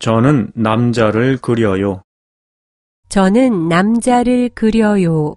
저는 남자를 그려요. 저는 남자를 그려요.